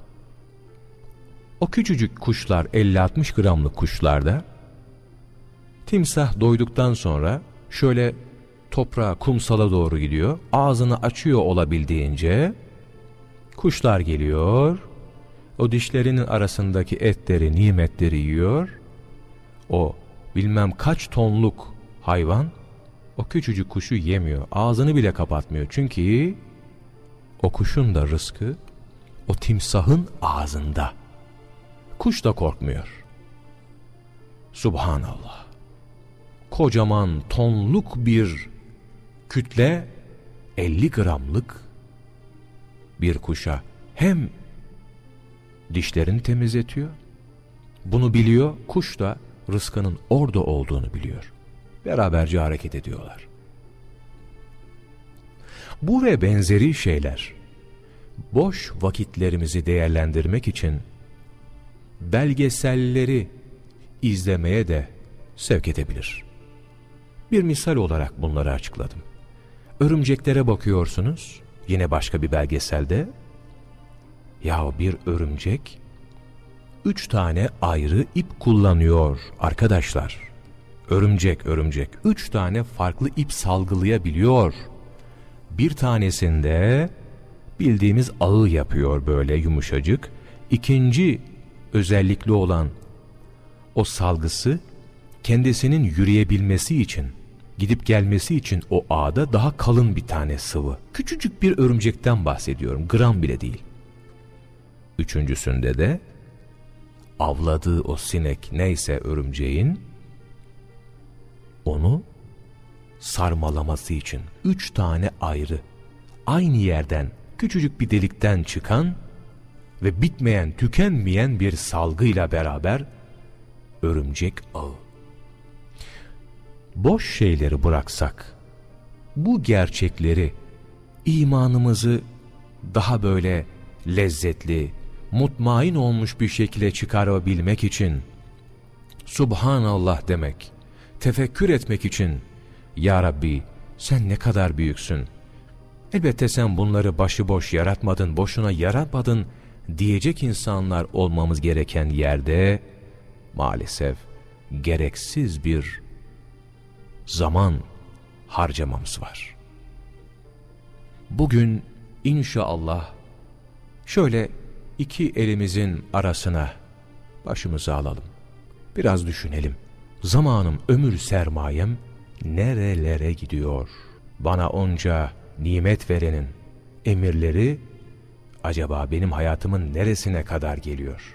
O küçücük kuşlar 50-60 gramlık kuşlarda timsah doyduktan sonra şöyle toprağa kumsala doğru gidiyor. Ağzını açıyor olabildiğince kuşlar geliyor. O dişlerinin arasındaki etleri, nimetleri yiyor. O bilmem kaç tonluk hayvan o küçücük kuşu yemiyor. Ağzını bile kapatmıyor. Çünkü o kuşun da rızkı o timsahın ağzında. Kuş da korkmuyor. Subhanallah. Kocaman tonluk bir kütle 50 gramlık bir kuşa hem dişlerini temizletiyor, bunu biliyor, kuş da rızkının orada olduğunu biliyor. Beraberce hareket ediyorlar. Bu ve benzeri şeyler boş vakitlerimizi değerlendirmek için belgeselleri izlemeye de sevk edebilir. Bir misal olarak bunları açıkladım. Örümceklere bakıyorsunuz, yine başka bir belgeselde. Ya bir örümcek, üç tane ayrı ip kullanıyor arkadaşlar. Örümcek, örümcek, üç tane farklı ip salgılayabiliyor. Bir tanesinde bildiğimiz ağı yapıyor böyle yumuşacık. İkinci özellikli olan o salgısı kendisinin yürüyebilmesi için, gidip gelmesi için o ağda daha kalın bir tane sıvı. Küçücük bir örümcekten bahsediyorum, gram bile değil. Üçüncüsünde de avladığı o sinek neyse örümceğin, onu sarmalaması için üç tane ayrı, aynı yerden, küçücük bir delikten çıkan ve bitmeyen, tükenmeyen bir salgıyla beraber örümcek ağı. Boş şeyleri bıraksak, bu gerçekleri, imanımızı daha böyle lezzetli, mutmain olmuş bir şekilde çıkarabilmek için, Subhanallah demek, tefekkür etmek için, Ya Rabbi sen ne kadar büyüksün, elbette sen bunları başıboş yaratmadın, boşuna yaratmadın diyecek insanlar olmamız gereken yerde, maalesef gereksiz bir zaman harcamamız var. Bugün inşallah şöyle iki elimizin arasına başımızı alalım. Biraz düşünelim. Zamanım, ömür sermayem nerelere gidiyor? Bana onca nimet verenin emirleri acaba benim hayatımın neresine kadar geliyor?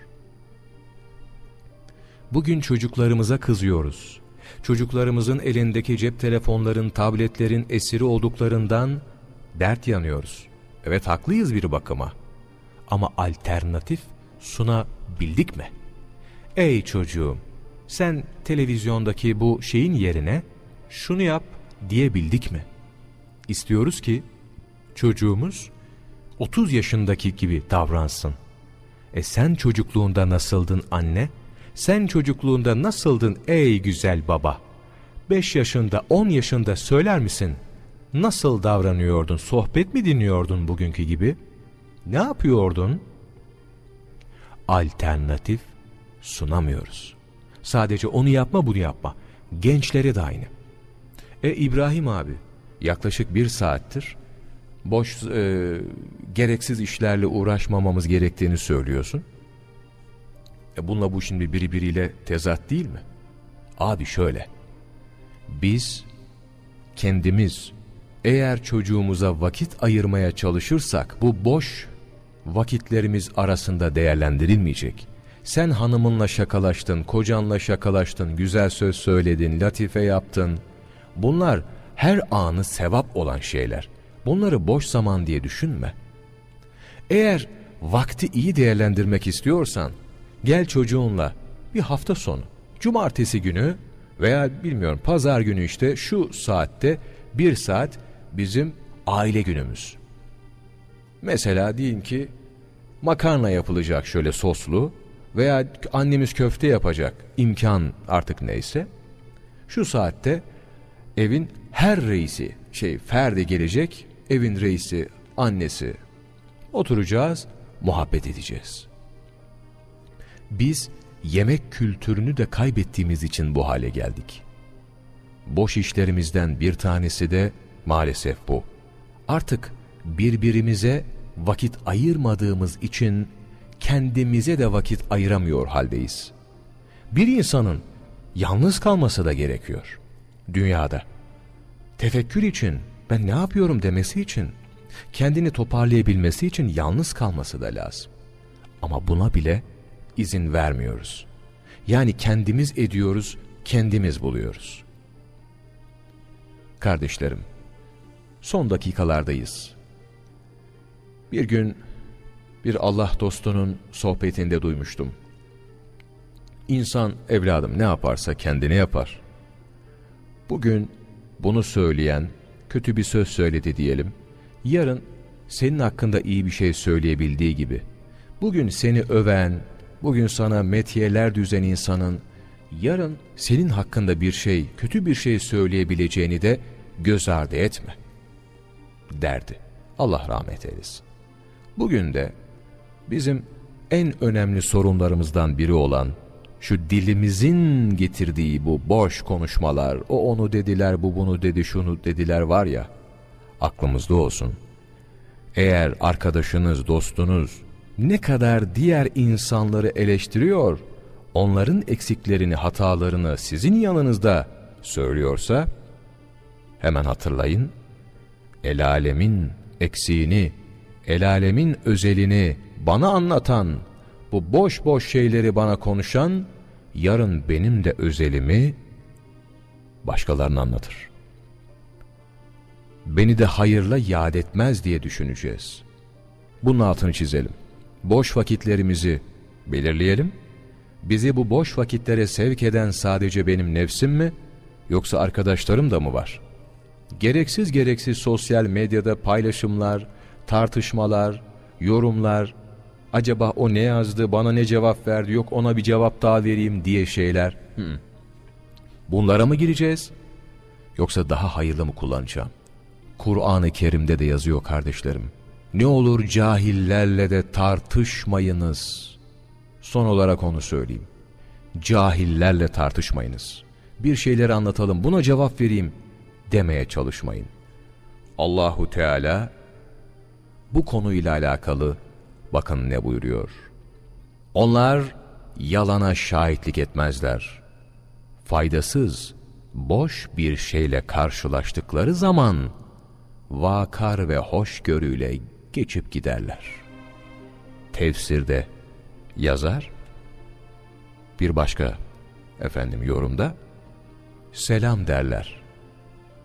Bugün çocuklarımıza kızıyoruz çocuklarımızın elindeki cep telefonların, tabletlerin esiri olduklarından dert yanıyoruz. Evet haklıyız bir bakıma. Ama alternatif sunabildik mi? Ey çocuğum, sen televizyondaki bu şeyin yerine şunu yap diyebildik mi? İstiyoruz ki çocuğumuz 30 yaşındaki gibi davransın. E sen çocukluğunda nasıldın anne? sen çocukluğunda nasıldın ey güzel baba? Beş yaşında, on yaşında söyler misin? Nasıl davranıyordun? Sohbet mi dinliyordun bugünkü gibi? Ne yapıyordun? Alternatif sunamıyoruz. Sadece onu yapma bunu yapma. Gençlere de aynı. E İbrahim abi yaklaşık bir saattir boş e, gereksiz işlerle uğraşmamamız gerektiğini söylüyorsun. E bununla bu şimdi birbiriyle tezat değil mi? Abi şöyle. Biz kendimiz eğer çocuğumuza vakit ayırmaya çalışırsak bu boş vakitlerimiz arasında değerlendirilmeyecek. Sen hanımınla şakalaştın, kocanla şakalaştın, güzel söz söyledin, latife yaptın. Bunlar her anı sevap olan şeyler. Bunları boş zaman diye düşünme. Eğer vakti iyi değerlendirmek istiyorsan, gel çocuğunla bir hafta sonu, cumartesi günü veya bilmiyorum pazar günü işte şu saatte bir saat bizim aile günümüz. Mesela diyelim ki makarna yapılacak şöyle soslu veya annemiz köfte yapacak imkan artık neyse. Şu saatte evin her reisi şey ferdi gelecek evin reisi annesi oturacağız muhabbet edeceğiz. Biz yemek kültürünü de kaybettiğimiz için bu hale geldik. Boş işlerimizden bir tanesi de maalesef bu. Artık birbirimize vakit ayırmadığımız için kendimize de vakit ayıramıyor haldeyiz. Bir insanın yalnız kalması da gerekiyor dünyada. Tefekkür için ben ne yapıyorum demesi için, kendini toparlayabilmesi için yalnız kalması da lazım. Ama buna bile izin vermiyoruz. Yani kendimiz ediyoruz, kendimiz buluyoruz. Kardeşlerim, son dakikalardayız. Bir gün bir Allah dostunun sohbetinde duymuştum. İnsan evladım ne yaparsa kendine yapar. Bugün bunu söyleyen kötü bir söz söyledi diyelim. Yarın senin hakkında iyi bir şey söyleyebildiği gibi. Bugün seni öven, bugün sana metiyeler düzen insanın yarın senin hakkında bir şey, kötü bir şey söyleyebileceğini de göz ardı etme derdi. Allah rahmet eylesin. Bugün de bizim en önemli sorunlarımızdan biri olan şu dilimizin getirdiği bu boş konuşmalar, o onu dediler, bu bunu dedi, şunu dediler var ya, aklımızda olsun. Eğer arkadaşınız, dostunuz ne kadar diğer insanları eleştiriyor, onların eksiklerini, hatalarını sizin yanınızda söylüyorsa, hemen hatırlayın, el alemin eksiğini, el alemin özelini bana anlatan, bu boş boş şeyleri bana konuşan, yarın benim de özelimi başkalarına anlatır. Beni de hayırla yad etmez diye düşüneceğiz. Bunun altını çizelim. Boş vakitlerimizi belirleyelim. Bizi bu boş vakitlere sevk eden sadece benim nefsim mi, yoksa arkadaşlarım da mı var? Gereksiz gereksiz sosyal medyada paylaşımlar, tartışmalar, yorumlar, acaba o ne yazdı, bana ne cevap verdi, yok ona bir cevap daha vereyim diye şeyler. Hmm. Bunlara mı gireceğiz? Yoksa daha hayırlı mı kullanacağım? Kur'an-ı Kerim'de de yazıyor kardeşlerim. Ne olur cahillerle de tartışmayınız. Son olarak onu söyleyeyim. Cahillerle tartışmayınız. Bir şeyleri anlatalım, buna cevap vereyim demeye çalışmayın. Allahu Teala bu konuyla alakalı Bakın ne buyuruyor. Onlar yalana şahitlik etmezler. Faydasız, boş bir şeyle karşılaştıkları zaman vakar ve hoşgörüyle geçip giderler. Tefsirde yazar, bir başka efendim yorumda selam derler.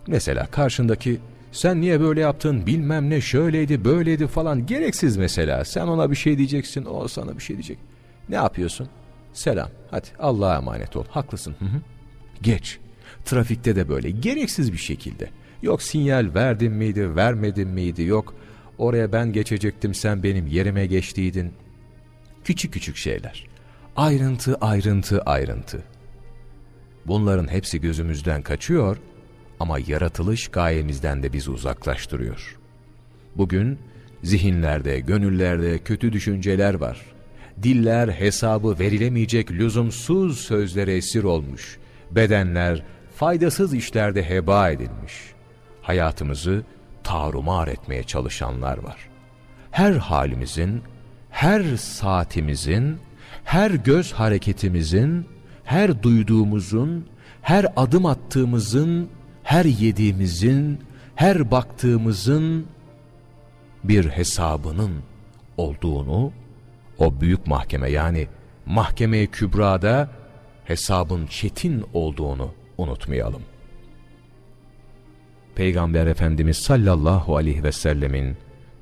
Mesela karşındaki sen niye böyle yaptın bilmem ne şöyleydi böyleydi falan gereksiz mesela. Sen ona bir şey diyeceksin o sana bir şey diyecek. Ne yapıyorsun? Selam hadi Allah'a emanet ol haklısın. Hı hı. Geç. Trafikte de böyle gereksiz bir şekilde. Yok sinyal verdim miydi vermedim miydi yok oraya ben geçecektim sen benim yerime geçtiydin. Küçük küçük şeyler. Ayrıntı ayrıntı ayrıntı. Bunların hepsi gözümüzden kaçıyor ama yaratılış gayemizden de bizi uzaklaştırıyor. Bugün zihinlerde, gönüllerde kötü düşünceler var. Diller hesabı verilemeyecek lüzumsuz sözlere esir olmuş. Bedenler faydasız işlerde heba edilmiş. Hayatımızı tarumar etmeye çalışanlar var. Her halimizin, her saatimizin, her göz hareketimizin, her duyduğumuzun, her adım attığımızın, her yediğimizin, her baktığımızın bir hesabının olduğunu o büyük mahkeme yani mahkeme kübrada hesabın çetin olduğunu unutmayalım. Peygamber Efendimiz sallallahu aleyhi ve sellemin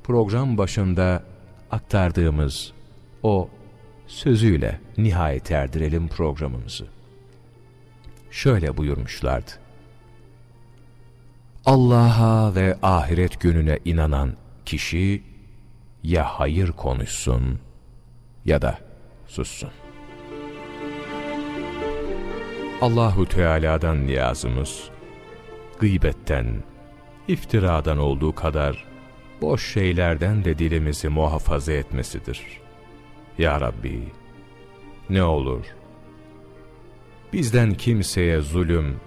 program başında aktardığımız o sözüyle nihayet erdirelim programımızı. Şöyle buyurmuşlardı. Allah'a ve ahiret gününe inanan kişi ya hayır konuşsun ya da sussun. Allahu Teala'dan niyazımız gıybetten, iftiradan olduğu kadar boş şeylerden de dilimizi muhafaza etmesidir. Ya Rabbi, ne olur, bizden kimseye zulüm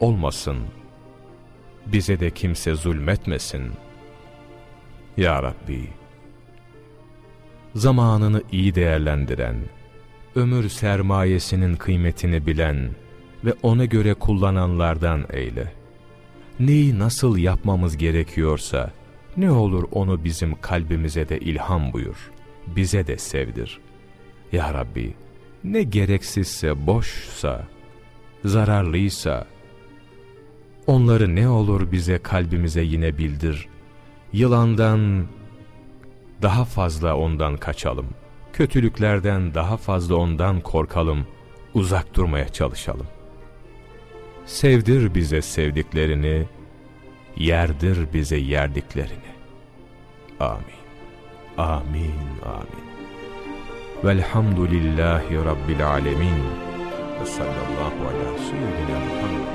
olmasın, bize de kimse zulmetmesin. Ya Rabbi, zamanını iyi değerlendiren, ömür sermayesinin kıymetini bilen ve ona göre kullananlardan eyle. Neyi nasıl yapmamız gerekiyorsa, ne olur onu bizim kalbimize de ilham buyur, bize de sevdir. Ya Rabbi, ne gereksizse, boşsa, zararlıysa, onları ne olur bize kalbimize yine bildir. Yılandan daha fazla ondan kaçalım. Kötülüklerden daha fazla ondan korkalım, uzak durmaya çalışalım. Sevdir bize sevdiklerini, yerdir bize yerdiklerini. Amin. Amin, amin. Velhamdülillahi Rabbil alemin. Ve sallallahu ala seyyidina Muhammed.